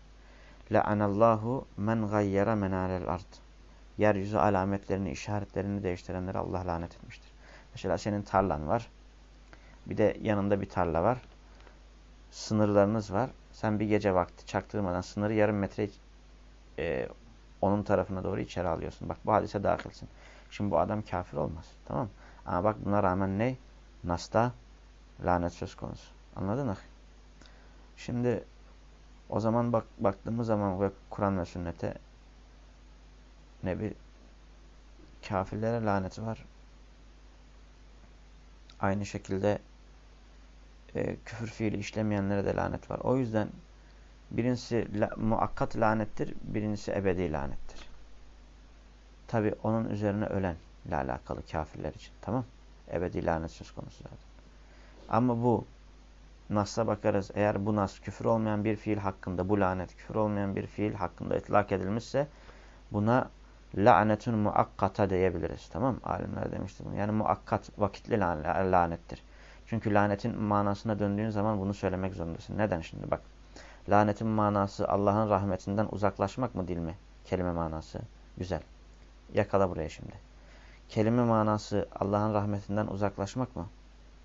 S1: La'anallahu men gayyara menalel ard. Yeryüzü alametlerini, işaretlerini değiştirenlere Allah lanet etmiştir. Mesela senin tarlan var. Bir de yanında bir tarla var. Sınırlarınız var. Sen bir gece vakti çaktırmadan sınırı yarım metre e, onun tarafına doğru içeri alıyorsun. Bak bu hadise dahilsin. Şimdi bu adam kafir olmaz. Tamam Ama bak buna rağmen ne? Nas'ta lanet söz konusu. Anladın mı? Şimdi o zaman bak baktığımız zaman ve Kur'an ve sünnete ne bir kafirlere lanet var. Aynı şekilde e, küfür fiili işlemeyenlere de lanet var. O yüzden birincisi la, muakkat lanettir, birincisi ebedi lanettir. Tabi onun üzerine ölen ile alakalı kafirler için. Tamam Ebedi lanet söz konusu zaten. Ama bu Nas'a bakarız. Eğer bu Nas küfür olmayan bir fiil hakkında, bu lanet küfür olmayan bir fiil hakkında itlak edilmişse buna lanetun muakkata diyebiliriz. Tamam Alimler demişti bunu. Yani muakkat, vakitli lanettir. Çünkü lanetin manasına döndüğün zaman bunu söylemek zorundasın. Neden şimdi? Bak. Lanetin manası Allah'ın rahmetinden uzaklaşmak mı değil mi? Kelime manası. Güzel. Yakala buraya şimdi. Kelime manası Allah'ın rahmetinden uzaklaşmak mı?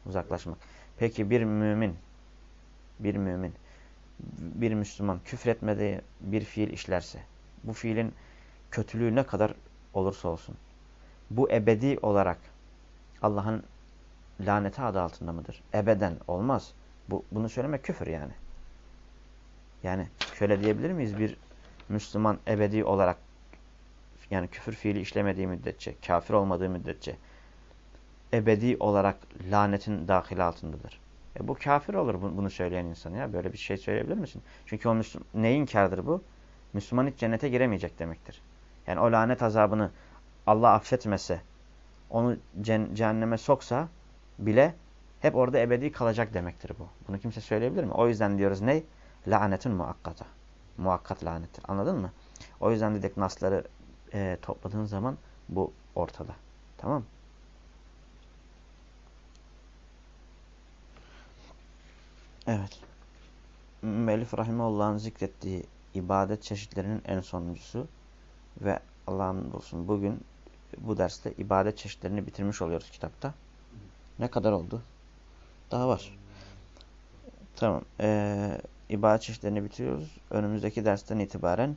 S1: Uzaklaşmak. Peki bir mümin, bir mümin, bir Müslüman küfretmediği bir fiil işlerse, bu fiilin kötülüğü ne kadar olursa olsun, bu ebedi olarak Allah'ın laneti adı altında mıdır? Ebeden olmaz. Bu, bunu söylemek küfür yani. Yani şöyle diyebilir miyiz? Bir Müslüman ebedi olarak yani küfür fiili işlemediği müddetçe, kafir olmadığı müddetçe ebedi olarak lanetin dahil altındadır. E bu kafir olur bunu söyleyen insan ya. Böyle bir şey söyleyebilir misin? Çünkü o Müslüman, neyin kardır bu? Müslüman hiç cennete giremeyecek demektir. Yani o lanet azabını Allah affetmese, onu cehenneme soksa bile hep orada ebedi kalacak demektir bu. Bunu kimse söyleyebilir mi? O yüzden diyoruz ne? Lanetin muakkata. Muakkat lanettir. Anladın mı? O yüzden dedik nasları e, topladığın zaman bu ortada. Tamam Evet. Melif Rahimullah'ın zikrettiği ibadet çeşitlerinin en sonuncusu ve Allah'ın olsun bugün bu derste ibadet çeşitlerini bitirmiş oluyoruz kitapta. Ne kadar oldu? Daha var. Tamam. Ee, ibadet çeşitlerini bitiriyoruz. Önümüzdeki dersten itibaren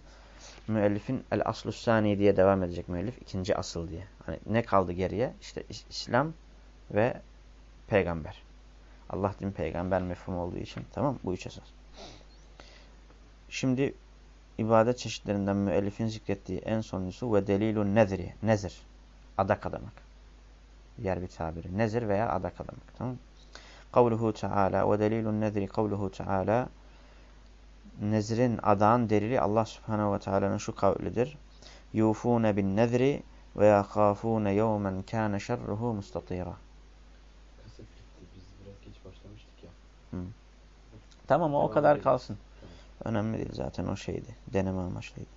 S1: müellifin el aslu sani diye devam edecek müellif. ikinci asıl diye. Hani ne kaldı geriye? İşte İslam ve peygamber. Allah din peygamber mefhum olduğu için. Tamam Bu üç esas. Şimdi ibadet çeşitlerinden müellifin zikrettiği en sonuncusu ve delilun nezri. Nezir. Adak adamak. Diğer bir tabiri. Nezir veya adak adamak. Tamam Kavluhu Teala ve delilun nezri kavluhu Teala Nezrin adağın delili Allah Subhanahu ve Teala'nın şu kavlidir. Yufune bin nezri ve yakafune yevmen kâne şerruhu Tamam o, o kadar değil. kalsın. Tamam. Önemli değil zaten o şeydi. Deneme amaçlıydı.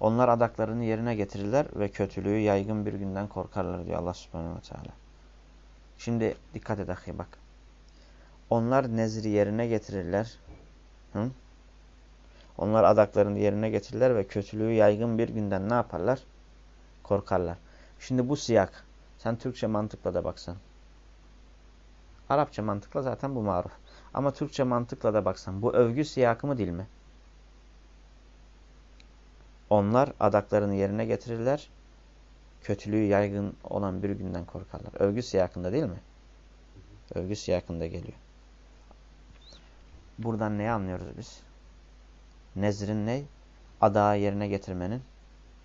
S1: Onlar adaklarını yerine getirirler ve kötülüğü yaygın bir günden korkarlar diyor Allah subhanahu ve teala. Şimdi dikkat et ahi bak. Onlar nezri yerine getirirler. Hı? Onlar adaklarını yerine getirirler ve kötülüğü yaygın bir günden ne yaparlar? Korkarlar. Şimdi bu siyak. Sen Türkçe mantıkla da baksan. Arapça mantıkla zaten bu maruf. Ama Türkçe mantıkla da baksan bu övgü siyakı mı değil mi? Onlar adaklarını yerine getirirler. Kötülüğü yaygın olan bir günden korkarlar. Övgü siyakında değil mi? Övgü siyakında geliyor. Buradan neyi anlıyoruz biz? Nezrin ne? Adağı yerine getirmenin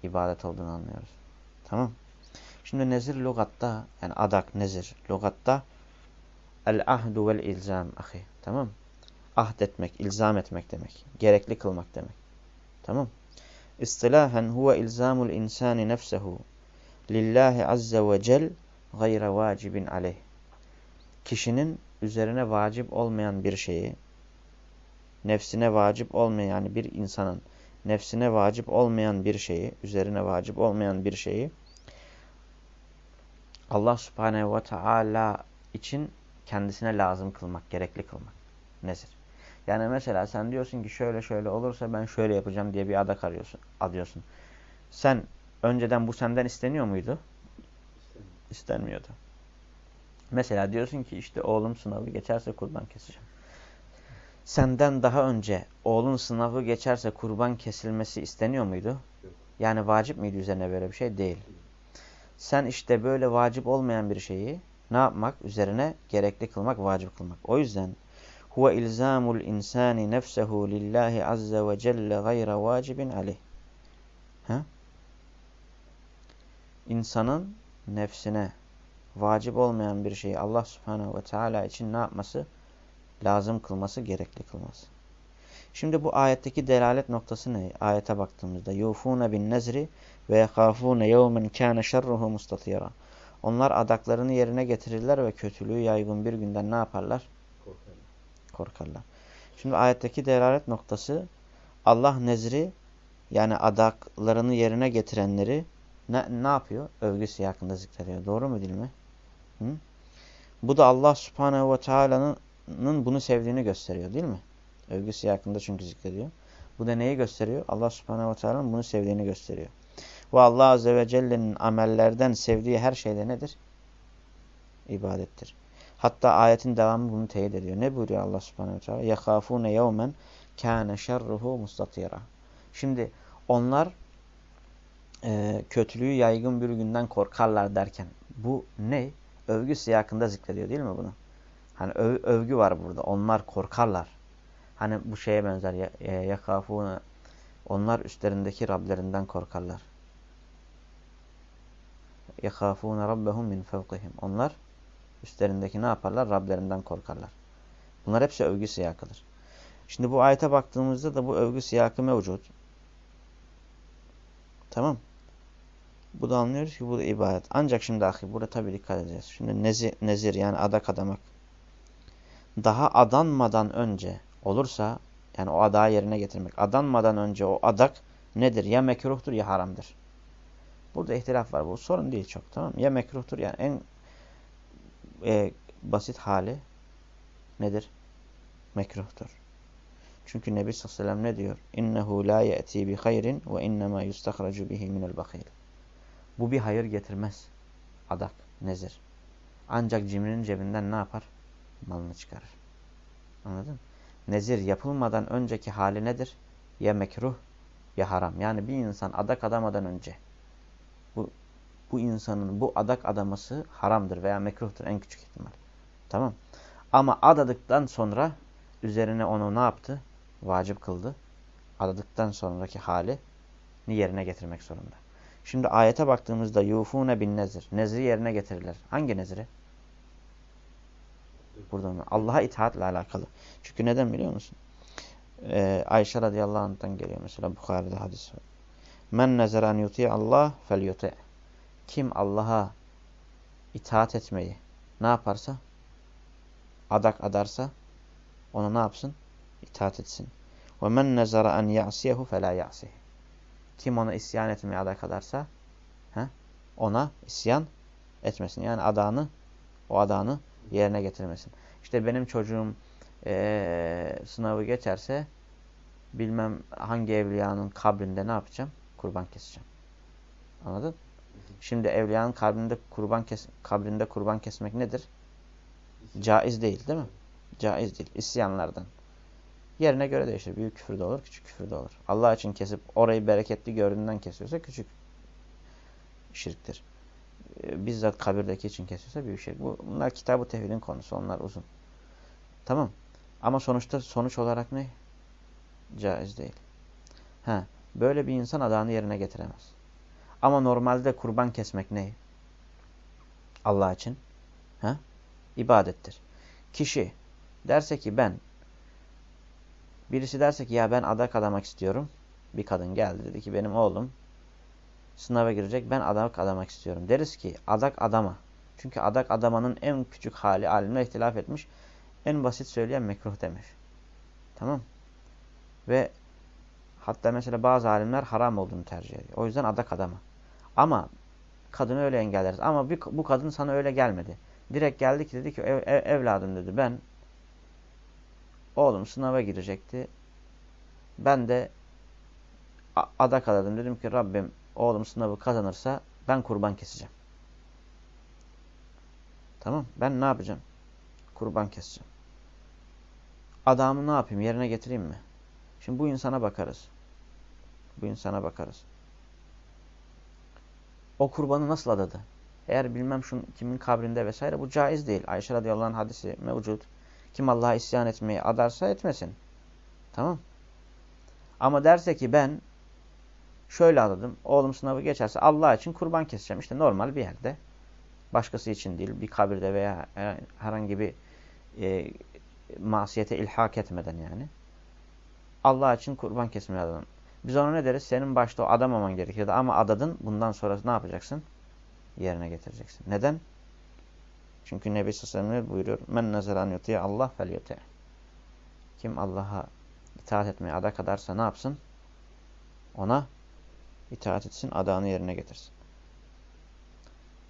S1: ibadet olduğunu anlıyoruz. Tamam. Şimdi nezir logatta yani adak nezir logatta El-ahdu vel-ilzam ahi. Tamam Ahd etmek, ilzam etmek demek. Gerekli kılmak demek. Tamam İstilahen huve ilzamul insani nefsehu lillahi azze ve cel gayre vacibin aleyh. Kişinin üzerine vacip olmayan bir şeyi, nefsine vacip olmayan yani bir insanın nefsine vacip olmayan bir şeyi, üzerine vacip olmayan bir şeyi Allah subhanehu ve teala için kendisine lazım kılmak, gerekli kılmak. Nezir. Yani mesela sen diyorsun ki şöyle şöyle olursa ben şöyle yapacağım diye bir adak arıyorsun, adıyorsun. Sen önceden bu senden isteniyor muydu? İstenmiyordu. Mesela diyorsun ki işte oğlum sınavı geçerse kurban keseceğim. Senden daha önce oğlun sınavı geçerse kurban kesilmesi isteniyor muydu?
S2: Yok.
S1: Yani vacip miydi üzerine böyle bir şey? Değil. Sen işte böyle vacip olmayan bir şeyi ne yapmak? Üzerine gerekli kılmak, vacip kılmak. O yüzden huve ilzamul insani nefsehu lillahi azze ve celle gayra vacibin aleyh. Ha? İnsanın nefsine vacip olmayan bir şeyi Allah subhanehu ve teala için ne yapması? Lazım kılması, gerekli kılması. Şimdi bu ayetteki delalet noktası ne? Ayete baktığımızda yufune bin nezri ve yekafune yevmen kâne şerruhu mustatira. Onlar adaklarını yerine getirirler ve kötülüğü yaygın bir günden ne yaparlar?
S2: Korkarım.
S1: Korkarlar. Şimdi ayetteki delalet noktası Allah nezri yani adaklarını yerine getirenleri ne, ne yapıyor? Övgü siyakında zikrediyor. Doğru mu değil mi? Hı? Bu da Allah subhanehu ve teala'nın bunu sevdiğini gösteriyor değil mi? Övgü siyakında çünkü zikrediyor. Bu da neyi gösteriyor? Allah subhanehu ve teala'nın bunu sevdiğini gösteriyor. Ve Allah azze ve celle'nin amellerden sevdiği her şeyde nedir? İbadettir. Hatta ayetin devamı bunu teyit ediyor. Ne buyuruyor Allah subhanehu ve teala? يَخَافُونَ يَوْمًا كَانَ شَرُّهُ مُسْتَطِيرًا Şimdi onlar e, kötülüğü yaygın bir günden korkarlar derken bu ne? Övgü siyakında zikrediyor değil mi bunu? Hani öv, övgü var burada. Onlar korkarlar. Hani bu şeye benzer. Yakafune. Onlar üstlerindeki Rablerinden korkarlar. Yakafune rabbehum min fevkihim. Onlar üstlerindeki ne yaparlar? Rablerinden korkarlar. Bunlar hepsi övgü siyakıdır. Şimdi bu ayete baktığımızda da bu övgü siyakı mevcut. Tamam. Bu da anlıyoruz ki bu da ibadet. Ancak şimdi ahi burada tabi dikkat edeceğiz. Şimdi nezir, nezir yani adak adamak. Daha adanmadan önce olursa yani o adağı yerine getirmek. Adanmadan önce o adak nedir? Ya mekruhtur ya haramdır. Burada ihtilaf var. Bu sorun değil çok. Tamam Ya mekruhtur yani en e, basit hali nedir? Mekruhtur. Çünkü Nebi sallallahu aleyhi ve sellem ne diyor? İnnehu la ye'ti bi hayrin ve innema yustakhracu bihi minel bakhil. Bu bir hayır getirmez. Adak, nezir. Ancak cimrinin cebinden ne yapar? Malını çıkarır. Anladın? Nezir yapılmadan önceki hali nedir? Ya mekruh ya haram. Yani bir insan adak adamadan önce bu insanın bu adak adaması haramdır veya mekruhtur en küçük ihtimal. Tamam. Ama adadıktan sonra üzerine onu ne yaptı? Vacip kıldı. Adadıktan sonraki hali yerine getirmek zorunda. Şimdi ayete baktığımızda yufune bin nezir. Nezri yerine getirirler. Hangi nezri? Burada mı? Allah'a itaatle alakalı. Çünkü neden biliyor musun? Ee, Ayşe radıyallahu anh'tan geliyor mesela Bukhari'de hadis. Men nezeran yuti Allah fel yuti. Kim Allah'a itaat etmeyi ne yaparsa adak adarsa ona ne yapsın? İtaat etsin. Nezara en ya'siyehu fe la ya'sih. Kim ona isyan etmeye adak adarsa he, ona isyan etmesin. Yani adağını o adağını yerine getirmesin. İşte benim çocuğum ee, sınavı geçerse bilmem hangi evliyanın kabrinde ne yapacağım? Kurban keseceğim. Anladın? Şimdi evliyanın kabrinde kurban kes kabrinde kurban kesmek nedir? Caiz değil, değil mi? Caiz değil. İsyanlardan. Yerine göre değişir. Büyük küfür de olur, küçük küfür de olur. Allah için kesip orayı bereketli gördüğünden kesiyorsa küçük şirktir. Bizzat kabirdeki için kesiyorsa büyük şirk. Bunlar kitab-ı tevhidin konusu. Onlar uzun. Tamam. Ama sonuçta sonuç olarak ne? Caiz değil. Ha, böyle bir insan adağını yerine getiremez. Ama normalde kurban kesmek ne? Allah için. Ha? İbadettir. Kişi derse ki ben birisi derse ki ya ben adak adamak istiyorum. Bir kadın geldi dedi ki benim oğlum sınava girecek ben adak adamak istiyorum. Deriz ki adak adama. Çünkü adak adamanın en küçük hali alimle ihtilaf etmiş. En basit söyleyen mekruh demiş. Tamam. Ve Hatta mesela bazı alimler haram olduğunu tercih ediyor. O yüzden adak adama. Ama kadını öyle engelleriz. Ama bir, bu kadın sana öyle gelmedi. Direkt geldi ki dedi ki ev, ev, evladım dedi ben oğlum sınava girecekti. Ben de adak adadım. Dedim ki Rabbim oğlum sınavı kazanırsa ben kurban keseceğim. Tamam ben ne yapacağım? Kurban keseceğim. Adamı ne yapayım? Yerine getireyim mi? Şimdi bu insana bakarız. Bu insana bakarız. O kurbanı nasıl adadı? Eğer bilmem şun kimin kabrinde vesaire bu caiz değil. Ayşe radıyallahu anh hadisi mevcut. Kim Allah'a isyan etmeyi adarsa etmesin. Tamam. Ama derse ki ben şöyle adadım. Oğlum sınavı geçerse Allah için kurban keseceğim. İşte normal bir yerde. Başkası için değil. Bir kabirde veya herhangi bir e, masiyete ilhak etmeden yani. Allah için kurban kesmeye adadım. Biz ona ne deriz? Senin başta o adamaman gerekiyordu ama adadın. Bundan sonra ne yapacaksın? Yerine getireceksin. Neden? Çünkü Nebi Aleyhi buyuruyor. Men nezeran yutiye Allah fel yutiye. Kim Allah'a itaat etmeye ada kadarsa ne yapsın? Ona itaat etsin, adağını yerine getirsin.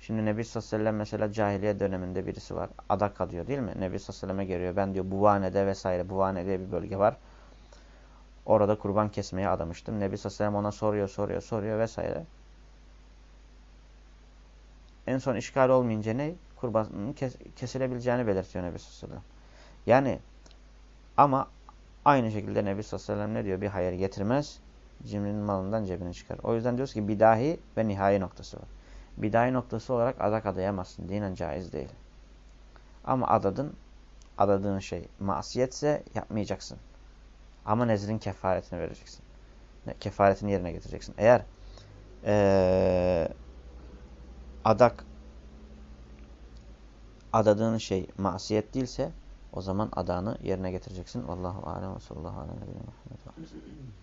S1: Şimdi Nebi Aleyhi mesela cahiliye döneminde birisi var. Adak adıyor değil mi? Nebi Aleyhi geliyor. Ben diyor Buvane'de vesaire. Buvane diye bir bölge var. Orada kurban kesmeye adamıştım. Nebi Sallallahu ona soruyor, soruyor, soruyor vesaire. En son işgal olmayınca ne? Kurbanın kes kesilebileceğini belirtiyor Nebi Sallallahu Yani ama aynı şekilde Nebi Sallallahu ne diyor? Bir hayır getirmez. Cimrinin malından cebine çıkar. O yüzden diyoruz ki bidahi ve nihai noktası var. Bidahi noktası olarak adak adayamazsın. Dinen caiz değil. Ama adadın, adadığın şey masiyetse yapmayacaksın. Ama nezrin kefaretini vereceksin. Kefaretini yerine getireceksin. Eğer ee, adak adadığın şey masiyet değilse o zaman adağını yerine getireceksin. Vallahu alem ve sallallahu aleyhi ve sellem.